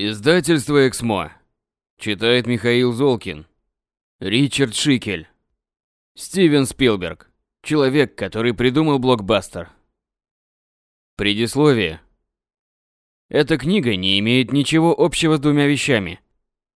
Издательство «Эксмо». Читает Михаил Золкин. Ричард Шикель. Стивен Спилберг. Человек, который придумал блокбастер. Предисловие. Эта книга не имеет ничего общего с двумя вещами.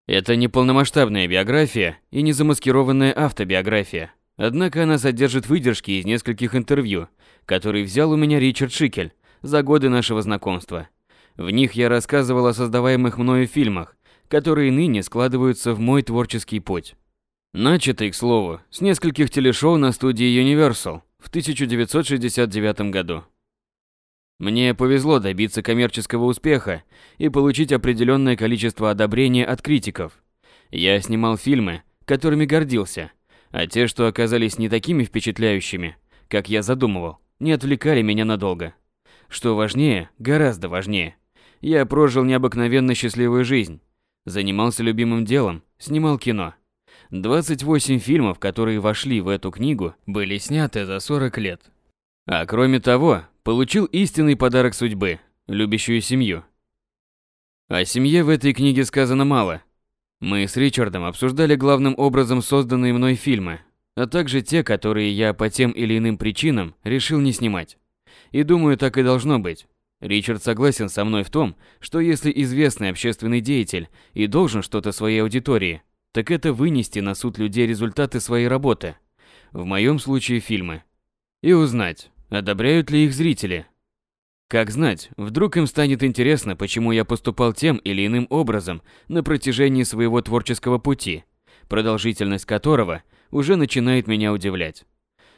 Это не полномасштабная биография и не замаскированная автобиография. Однако она содержит выдержки из нескольких интервью, которые взял у меня Ричард Шикель за годы нашего знакомства – в них я рассказывал о создаваемых мною фильмах, которые ныне складываются в мой творческий путь. Начатый, к слову, с нескольких телешоу на студии Universal в 1969 году. Мне повезло добиться коммерческого успеха и получить определенное количество одобрения от критиков. Я снимал фильмы, которыми гордился, а те, что оказались не такими впечатляющими, как я задумывал, не отвлекали меня надолго. Что важнее, гораздо важнее, я прожил необыкновенно счастливую жизнь. Занимался любимым делом, снимал кино. 28 фильмов, которые вошли в эту книгу, были сняты за 40 лет. А кроме того, получил истинный подарок судьбы – любящую семью. О семье в этой книге сказано мало. Мы с Ричардом обсуждали главным образом созданные мной фильмы, а также те, которые я по тем или иным причинам решил не снимать. И думаю, так и должно быть. Ричард согласен со мной в том, что если известный общественный деятель и должен что-то своей аудитории, так это вынести на суд людей результаты своей работы, в моем случае фильмы, и узнать, одобряют ли их зрители. Как знать, вдруг им станет интересно, почему я поступал тем или иным образом на протяжении своего творческого пути, продолжительность которого уже начинает меня удивлять.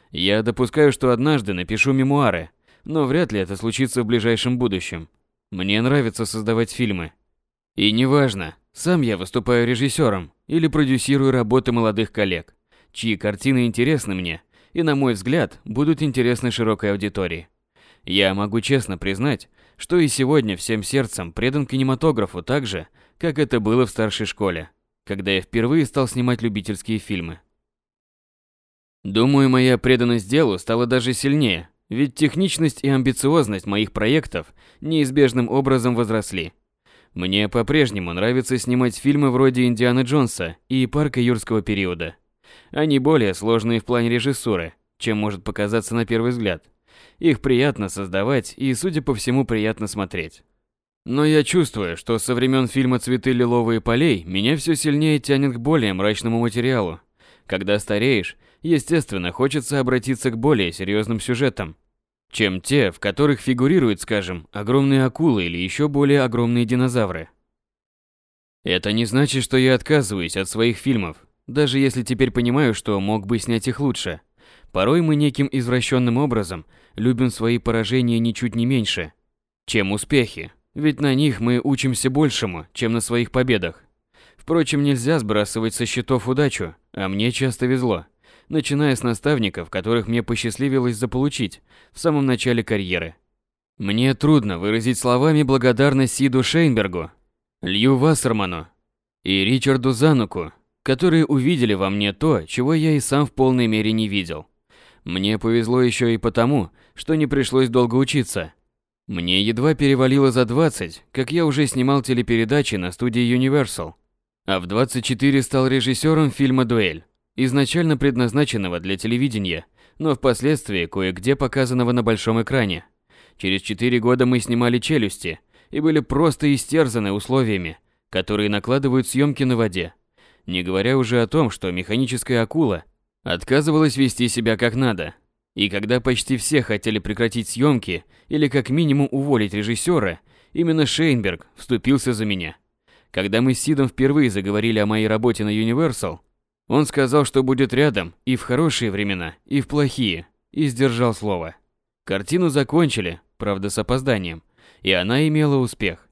Я допускаю, что однажды напишу мемуары, но вряд ли это случится в ближайшем будущем. Мне нравится создавать фильмы. И неважно, сам я выступаю режиссером или продюсирую работы молодых коллег, чьи картины интересны мне и, на мой взгляд, будут интересны широкой аудитории. Я могу честно признать, что и сегодня всем сердцем предан кинематографу так же, как это было в старшей школе, когда я впервые стал снимать любительские фильмы. Думаю, моя преданность делу стала даже сильнее, ведь техничность и амбициозность моих проектов неизбежным образом возросли. Мне по-прежнему нравится снимать фильмы вроде «Индианы Джонса» и «Парка юрского периода». Они более сложные в плане режиссуры, чем может показаться на первый взгляд. Их приятно создавать и, судя по всему, приятно смотреть. Но я чувствую, что со времен фильма «Цветы лиловые полей» меня все сильнее тянет к более мрачному материалу. Когда стареешь, естественно, хочется обратиться к более серьезным сюжетам, чем те, в которых фигурируют, скажем, огромные акулы или еще более огромные динозавры. Это не значит, что я отказываюсь от своих фильмов, даже если теперь понимаю, что мог бы снять их лучше. Порой мы неким извращенным образом любим свои поражения ничуть не меньше, чем успехи, ведь на них мы учимся большему, чем на своих победах. Впрочем, нельзя сбрасывать со счетов удачу, а мне часто везло начиная с наставников, которых мне посчастливилось заполучить в самом начале карьеры. Мне трудно выразить словами благодарность Сиду Шейнбергу, Лью Вассерману и Ричарду Зануку, которые увидели во мне то, чего я и сам в полной мере не видел. Мне повезло еще и потому, что не пришлось долго учиться. Мне едва перевалило за 20, как я уже снимал телепередачи на студии Universal, а в 24 стал режиссером фильма «Дуэль» изначально предназначенного для телевидения, но впоследствии кое-где показанного на большом экране. Через четыре года мы снимали «Челюсти» и были просто истерзаны условиями, которые накладывают съемки на воде. Не говоря уже о том, что механическая акула отказывалась вести себя как надо. И когда почти все хотели прекратить съемки или как минимум уволить режиссера, именно Шейнберг вступился за меня. Когда мы с Сидом впервые заговорили о моей работе на Universal, он сказал, что будет рядом и в хорошие времена, и в плохие, и сдержал слово. Картину закончили, правда с опозданием, и она имела успех.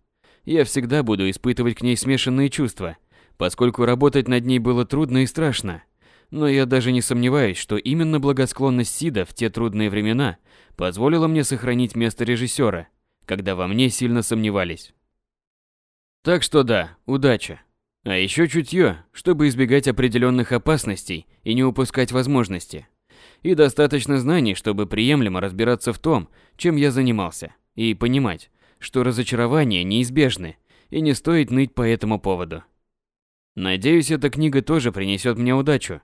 Я всегда буду испытывать к ней смешанные чувства, поскольку работать над ней было трудно и страшно. Но я даже не сомневаюсь, что именно благосклонность Сида в те трудные времена позволила мне сохранить место режиссера, когда во мне сильно сомневались. Так что да, удача. А еще чутье, чтобы избегать определенных опасностей и не упускать возможности. И достаточно знаний, чтобы приемлемо разбираться в том, чем я занимался, и понимать, что разочарования неизбежны, и не стоит ныть по этому поводу. Надеюсь, эта книга тоже принесет мне удачу.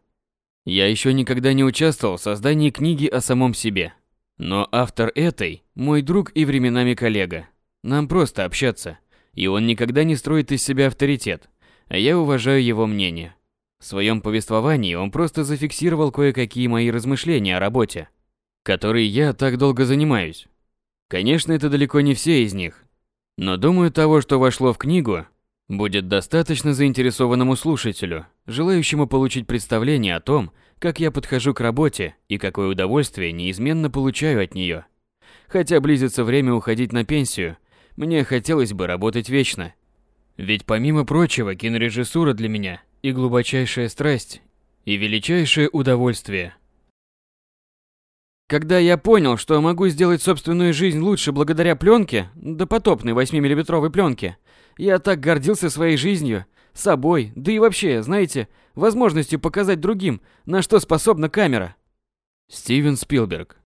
Я еще никогда не участвовал в создании книги о самом себе. Но автор этой – мой друг и временами коллега. Нам просто общаться. И он никогда не строит из себя авторитет, я уважаю его мнение. В своем повествовании он просто зафиксировал кое-какие мои размышления о работе, которой я так долго занимаюсь. Конечно, это далеко не все из них, но думаю, того, что вошло в книгу, будет достаточно заинтересованному слушателю, желающему получить представление о том, как я подхожу к работе и какое удовольствие неизменно получаю от нее. Хотя близится время уходить на пенсию, мне хотелось бы работать вечно. Ведь помимо прочего, кинорежиссура для меня и глубочайшая страсть, и величайшее удовольствие. Когда я понял, что могу сделать собственную жизнь лучше благодаря пленке, допотопной 8-миллиметровой пленке, я так гордился своей жизнью, собой, да и вообще, знаете, возможностью показать другим, на что способна камера. Стивен Спилберг